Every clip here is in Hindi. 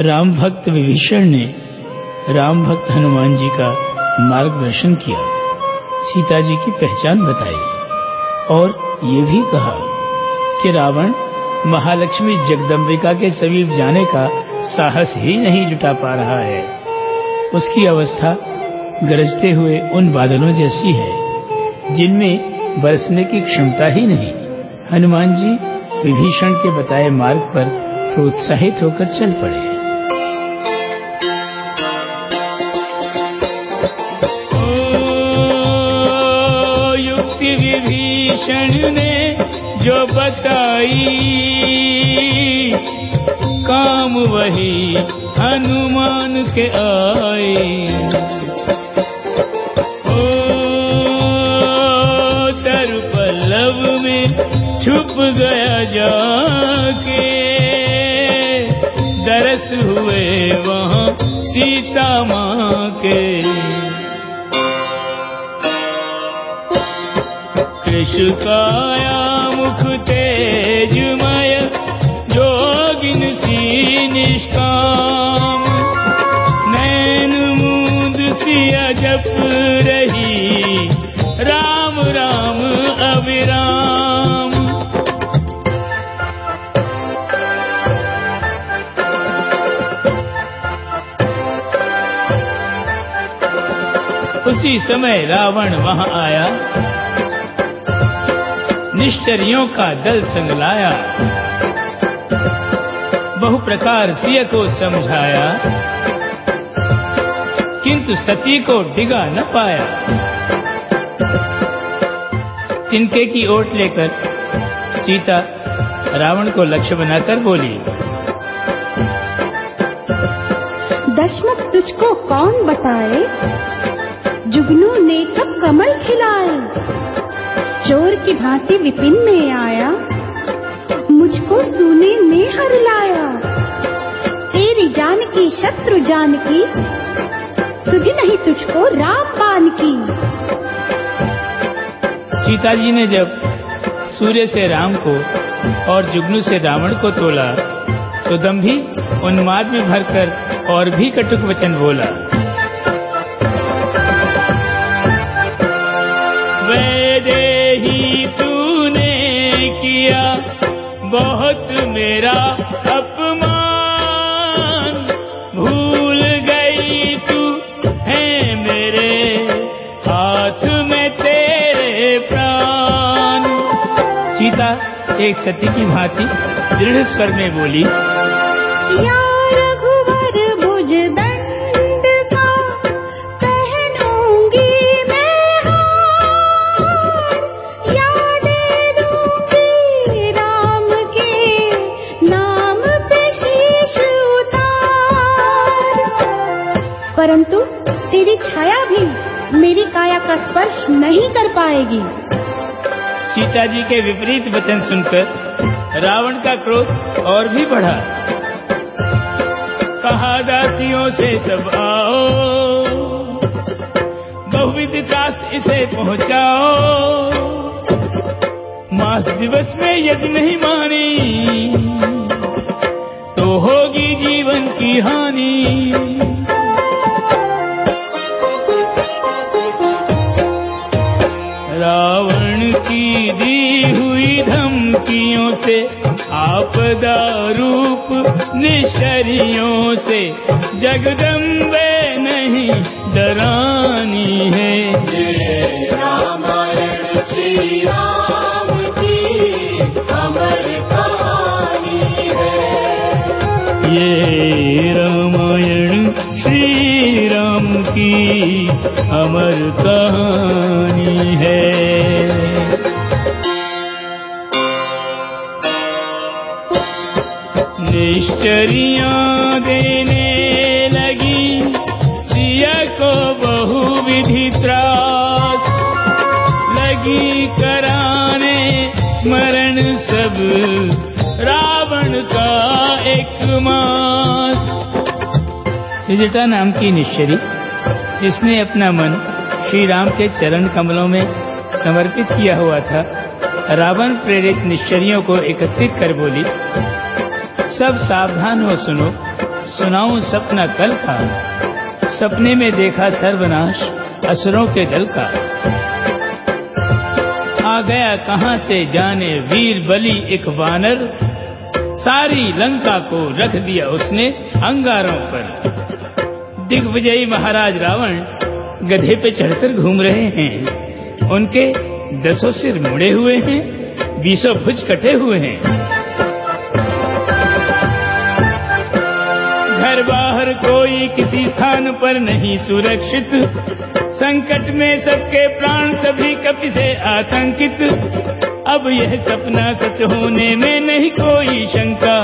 राम भक्त विभीषण ने राम भक्त हनुमान जी का मार्गदर्शन किया। सीता जी की पहचान बताई और ये भी कहा कि रावण महालक्ष्मी जगदम्बिका के समीप जाने का साहस ही नहीं जुटा पा रहा है। उसकी अवस्था गरजते हुए उन बादलों जैसी है, जिनमें बरसने की क्षमता ही नहीं। हनुमान जी विभीषण के बताए मार्ग पर प्रोत्साहित होकर चल पड़े। विभीषण ने जो बताई, काम वही हनुमान के में छुप गया जाके, दरस हुए वहाँ सीता माँ के। काया मुख तेजमय, जोगिन सी निष्काम। नैन मूंद सिया जप रही, राम राम अविराम उसी समय रावण वहाँ आया। निश्चरियों का दल संग लाया बहु प्रकार सिय को समझाया। किंतु सती को डिगा न पाया। तिनके की ओट लेकर सीता रावण को लक्ष्य बनाकर बोली, दशमत तुझको कौन बताए? जुगनू ने कब कमल खिलाए? की भांति विपिन में आया। मुझको सूने में हर लाया। तेरी जान की, शत्रु जान की, सुधी नहीं तुझको राम पान की। सीता जी ने जब सूर्य से राम को और जुगनू से रावण को तोला तो दम्भी उन्माद में भरकर और भी कटुक वचन बोला। मेरा अपमान भूल गई तू है मेरे हाथ में तेरे प्राण। सीता, एक सती की भांति दृढ़ स्वर में बोली, या का स्पर्श नहीं कर पाएगी। सीता जी के विपरीत वचन सुनकर रावण का क्रोध और भी बढ़ा। कहा, दासियों से सब आओ। बहुविध दास इसे पहुंचाओ। मास दिवस में यदि नहीं मानी तो होगी जीवन की हानि। की दी हुई धमकियों से आपदा रूप निशरियों से। जगदम्बे नहीं, डरानी है। रामायण श्री राम की अमर कहानी है ये रामायण श्री राम की अमर कहानी है। निश्चरियाँ देने लगी। सिया को बहुविधि त्रास लगी कराने स्मरण सब। रावण का एक मास। त्रिजटा नाम की निश्चरी, जिसने अपना मन श्री राम के चरण कमलों में समर्पित किया हुआ था, रावण प्रेरित निश्चरियों को एकत्रित कर बोली सब सावधान हो सुनो। सुनाऊं सपना कल का। सपने में देखा सर्वनाश, असुरों के दल का। आ गया कहाँ से जाने वीर बलि एक वानर? सारी लंका को रख दिया उसने अंगारों पर। दिग्विजयी महाराज रावण गधे पे चढ़कर घूम रहे हैं। उनके दसों सिर मुड़े हुए हैं, बीसों भुज कटे हुए हैं। घर बाहर कोई किसी स्थान पर नहीं सुरक्षित। संकट में सबके प्राण सभी कपि से आतंकित। अब यह सपना सच होने में नहीं कोई शंका।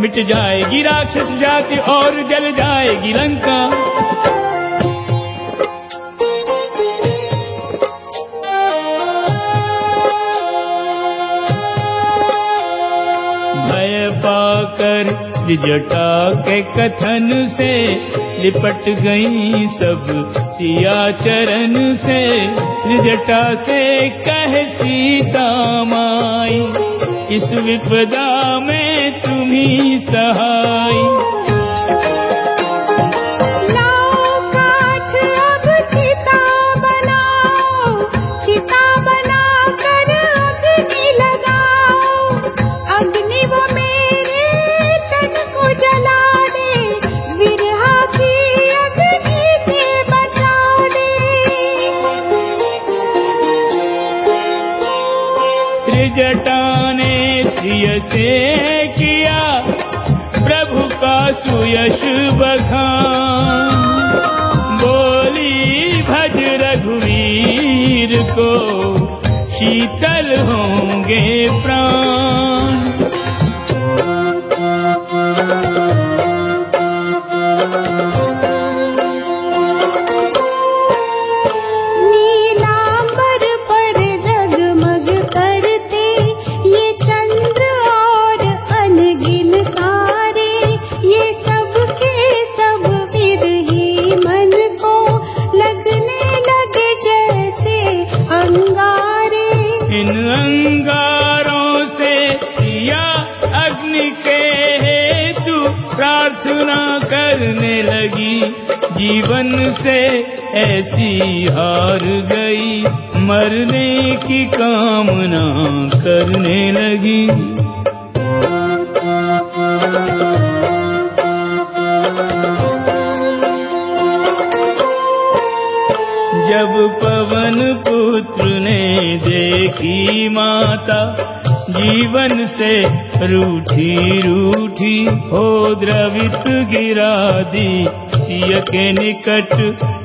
मिट जाएगी राक्षस जाति और जल जाएगी लंका। जटा के कथन से लिपट गई सब सिया चरण से। जटा से कह सीता माई इस विपदा में तुम्ही सहाय कामना करने लगी। जब पवन पुत्र ने देखी माता, जीवन से रूठी रूठी हो द्रवित गिरा दी। सिय के निकट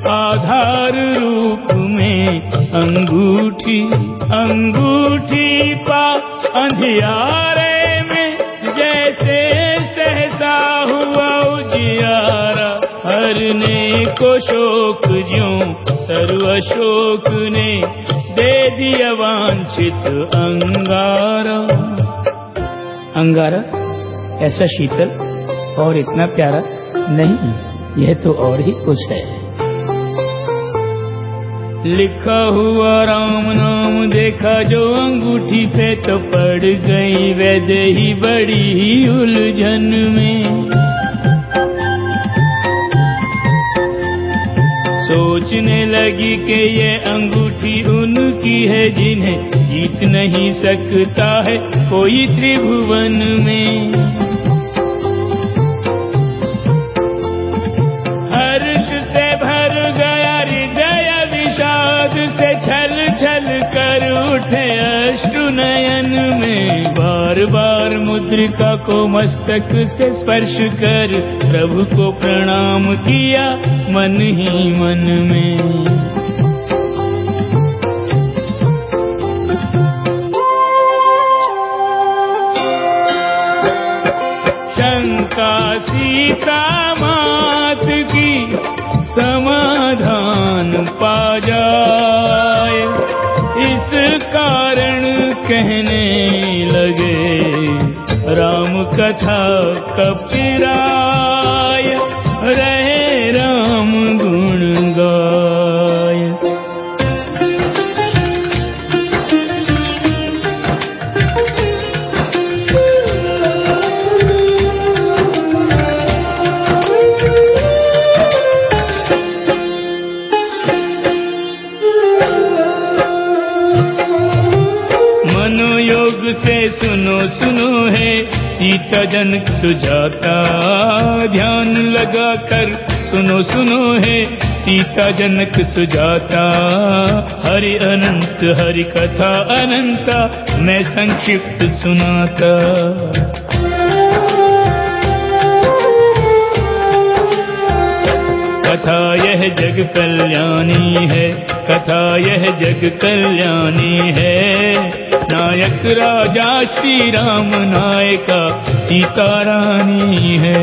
आधार रूप में अंगूठी अंगूठी पा अंधियारे में जैसे सहसा हुआ उजियारा। हरने को शोक ज्यों सर्व शोक ने दे दिया वांछित अंगारा। अंगारा? ऐसा शीतल और इतना प्यारा नहीं यह तो और ही कुछ है। लिखा हुआ राम नाम देखा, जो अंगूठी पे तो पड़ गई, वैदे ही बड़ी ही उलझन में। सोचने लगी कि ये अंगूठी उनकी है, जिन्हें जीत नहीं सकता है कोई त्रिभुवन में। बार मुद्रिका को मस्तक से स्पर्श कर प्रभु को प्रणाम किया मन ही मन में। शंका सीता मात की समाधान पा जाए। इस कारण कहने लगे राम कथा कपिराय रहे राम गुण सीता जनक सुजाता। ध्यान लगा कर सुनो सुनो है सीता जनक सुजाता। हरि अनंत, हरि कथा अनंता, मैं संक्षिप्त सुनाता। कथा यह जग कल्याणी है, कथा यह जग कल्याणी है। नायक राजा श्री राम नायका सीता रानी है।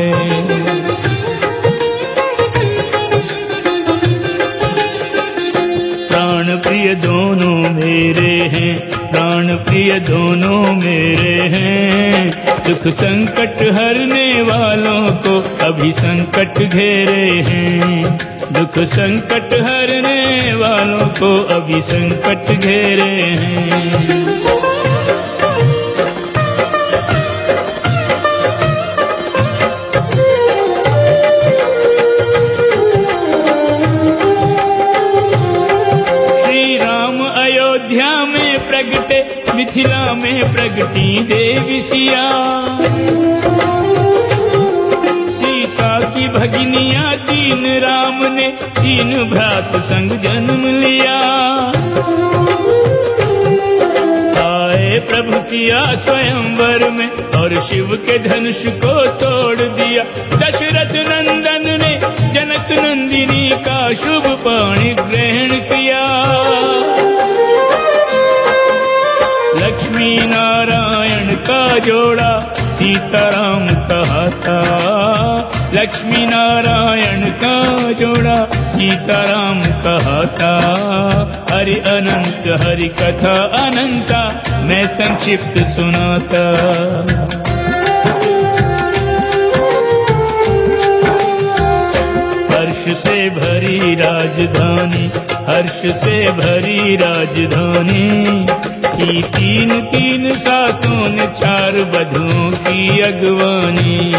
प्राण प्रिय दोनों मेरे हैं प्राण प्रिय दोनों मेरे हैं। दुख संकट हरने वालों को अभी संकट घेरे हैं। दुख संकट हरने वालों को अभी संकट घेरे हैं। में प्रगटी देवी सिया सीता की भगिनिया तीन राम ने तीन भ्रात संग जन्म लिया। आए प्रभु सिया स्वयंवर में और शिव के धनुष को तोड़ दिया। दशरथ नंदन ने जनक नंदिनी का शुभ पाणी ग्रहण किया जोड़ा सीताराम कहता लक्ष्मी नारायण का जोड़ा सीताराम कहता हरि अनंत, हरि कथा अनंता, मैं संक्षिप्त सुनाता। हर्ष से भरी राजधानी, हर्ष से भरी राजधानी। की तीन तीन सासों ने चार बधुओं की अगवानी।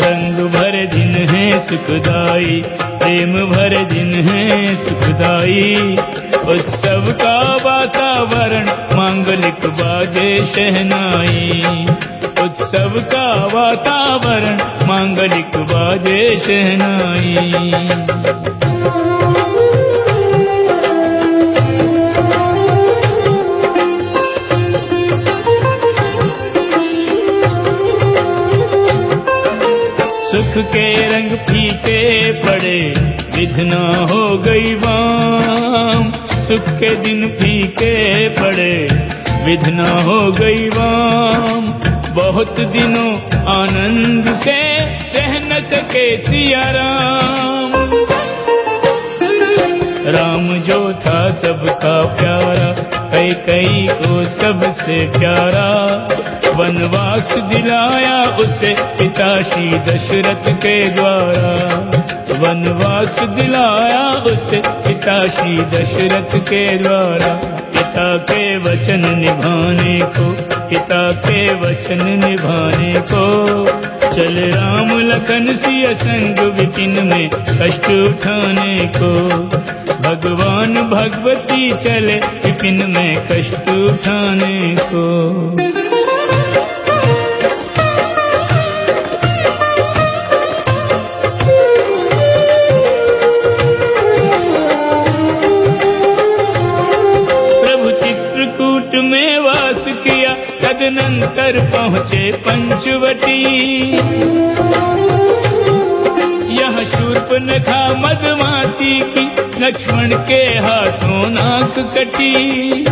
रंग भरे दिन है सुखदाई, प्रेम भरे दिन है सुखदाई। उत्सव का वातावरण मांगलिक बाजे शहनाई। उत्सव का वातावरण मांगलिक बाजे शहनाई। सुख के रंग फीके पड़े विधना हो गई वाम। सुख के दिन फीके पड़े विधना हो गई वाम। बहुत दिनों आनंद से रह न सके सिया राम राम जो था सबका प्यारा कई कई को सबसे प्यारा। वनवास दिलाया उसे पिता श्री दशरथ के द्वारा। वनवास दिलाया उसे पिता श्री दशरथ के द्वारा। पिता के वचन निभाने को, पिता के वचन निभाने को। चल राम लखन सिय संग विपिन में कष्ट उठाने को। भगवान भगवती चले विपिन में कष्ट उठाने को। तदनंतर पहुँचे पंचवटी। यह शूर्पनखा मदमाती की लक्ष्मण के हाथों नाक कटी।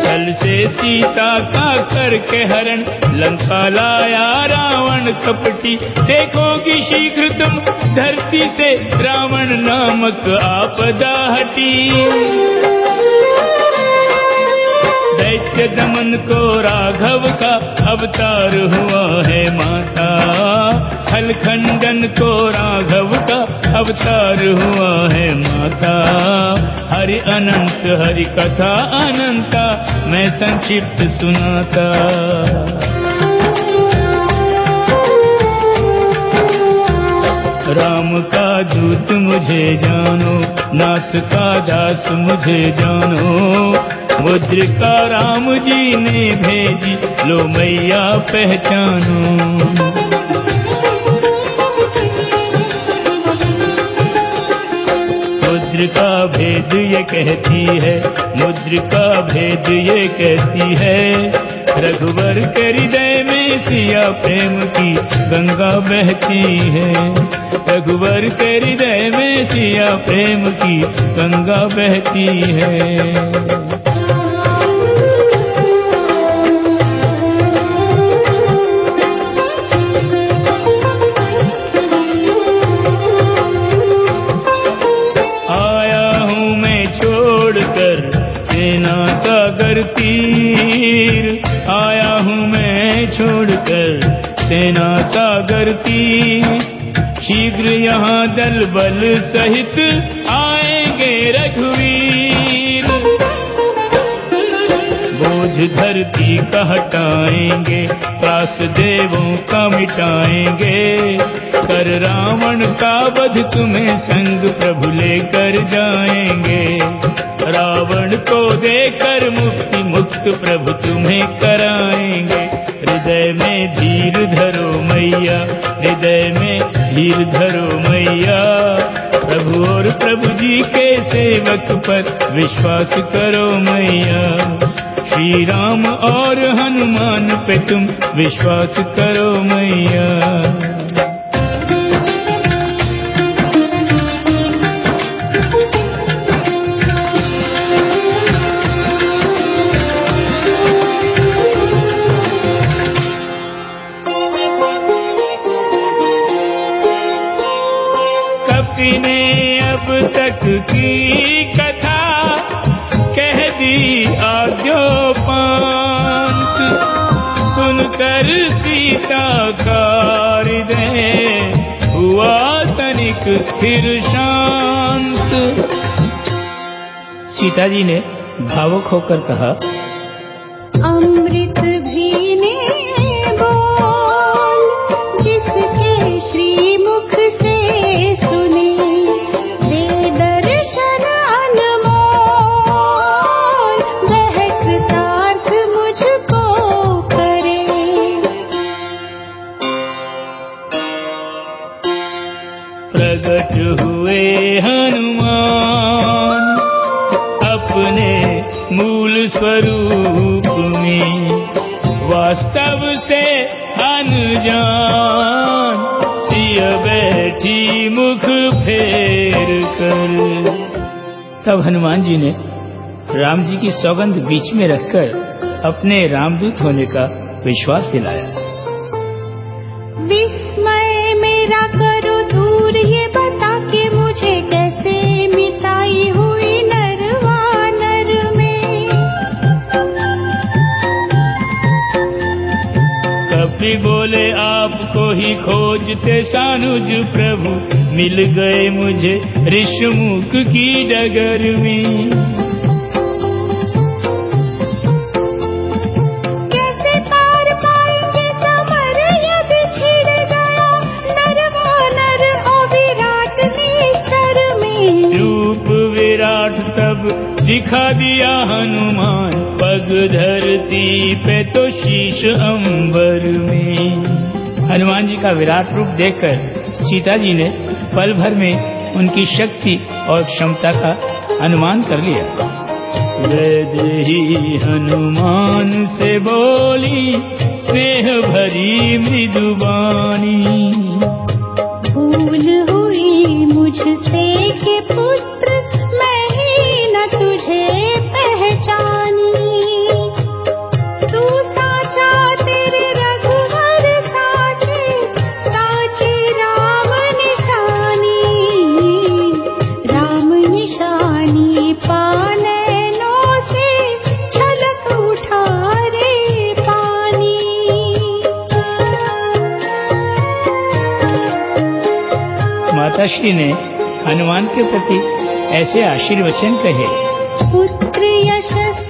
छल से सीता का करके हरण लंका लाया रावण कपटी। देखोगी शीघ्र तुम धरती से रावण नामक आपदा हटी। दैत्य दमन को राघव का अवतार हुआ है माता। हल खंडन को राघव का अवतार हुआ है माता। हरि अनंत, हरि कथा अनंता, मैं संक्षिप्त सुनाता। राम का दूत मुझे जानो, नाथ का दास मुझे जानो। मुद्रिका राम जी ने भेजी, लो मैया पहचानो। मुद्र का भेद ये कहती है मुद्र का भेद ये कहती है, रघुवर के हृदय में सिया प्रेम की गंगा बहती है। रघुवर के हृदय में सिया प्रेम की गंगा बहती है। सागर तीर, आया हूँ मैं छोड़कर सेना सागर तीर। शीघ्र यहाँ दल बल सहित आएँगे रघुवीर। बोझ धरती का हटाएँगे, त्रास देवों का मिटाएँगे। कर रावण का वध तुम्हें संग प्रभु लेकर जाएँगे। रावण को देकर मुक्ति मुक्त प्रभु तुम्हें कराएँगे। हृदय में धीर धरो मैया, हृदय में धीर धरो मैया। प्रभु और प्रभु जी के सेवक पर विश्वास करो मैया। श्री राम और हनुमान पे तुम विश्वास करो मैया। तनिक स्थिर शांत। सीता जी ने भावुक होकर कहा अनजान सिय बैठी मुख फेर कर। तब हनुमान जी ने राम जी की सौगंध बीच में रखकर अपने रामदूत होने का विश्वास दिलाया। विस्मय मेरा करो ही खोजते सानुज प्रभु। मिल गए मुझे ऋषमुख की डगर में। कैसे पार का विराट रूप देखकर सीता जी ने पल भर में उनकी शक्ति और क्षमता का अनुमान कर लिया। हनुमान से बोली स्नेह भरी मृदुबानी भूल हुई मुझसे कि पुत्र श्री ने हनुमान के प्रति ऐसे आशीर्वचन कहे। पुत्र यशस्वी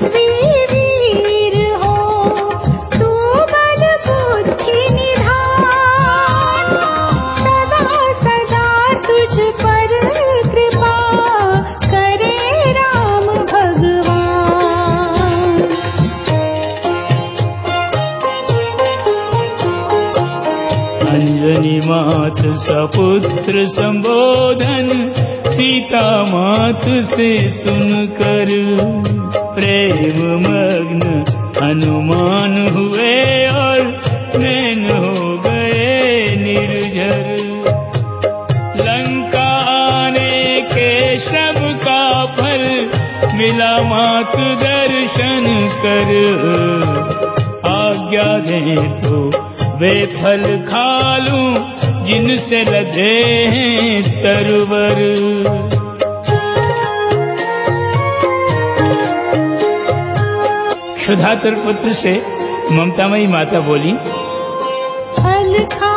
सपुत्र संबोधन सीता मात से सुनकर प्रेम मग्न हनुमान हुए और नैन हो गए निर्झर। लंका आने के शब का फल मिला मात दर्शन कर। आज्ञा दे तो वे फल खा लूँ जिनसे लदे हैं तरवर क्षुधातुर पुत्र से ममतामयी माता बोली फल खाओ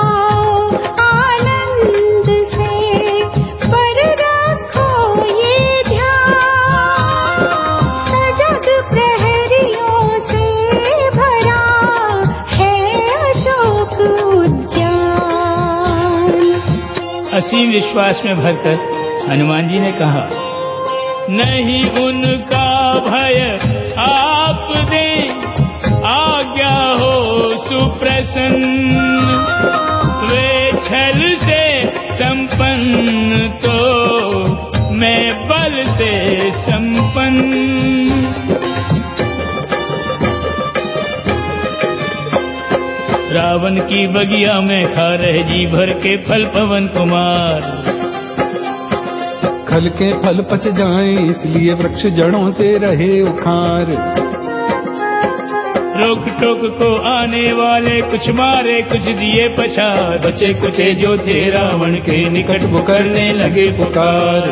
असीम विश्वास में भरकर हनुमान जी ने कहा नहीं उनका भय आप दे की बगिया में खा रहे जी भर के फल पवन कुमार। खल के फल पच जाएँ इसलिए वृक्ष जड़ों से रहे उखार। रोक टोक को आने वाले कुछ मारे कुछ दिए पछाड़ बचे कुचे जो थे रावण के निकट वो करने लगे पुकार।